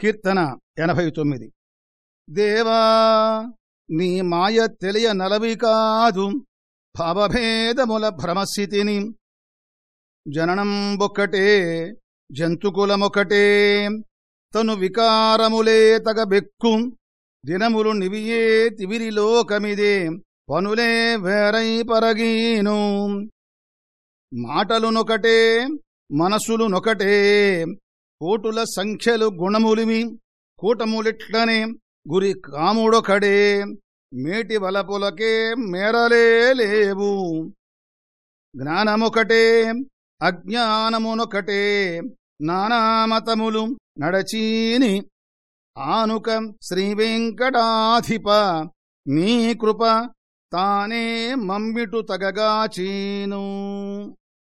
కీర్తన ఎనభై తొమ్మిది దేవా నీ మాయ తెలియ నలవి కాదు భావభేదముల భ్రమస్థితిని. జననంబొక్కటే జంతుకులమొకటే తను వికారములే తగ బెక్కు దినములు నివియే తివిరిలోకమిదే పనులే వేరై పరగీను. మాటలునొకటే మనసులునొకటే కోటుల సంఖ్యలు గుణములిమి కూటములిట్లనే గురి కాముడొకడే మేటి వలపులకే మేరలే లేవు. జ్ఞానమొకటే అజ్ఞానమునొకటే నానామతములు నడచీని. ఆనుక శ్రీవెంకటాధిప నీ కృప తానే మమ్మిటు తగగాచీను.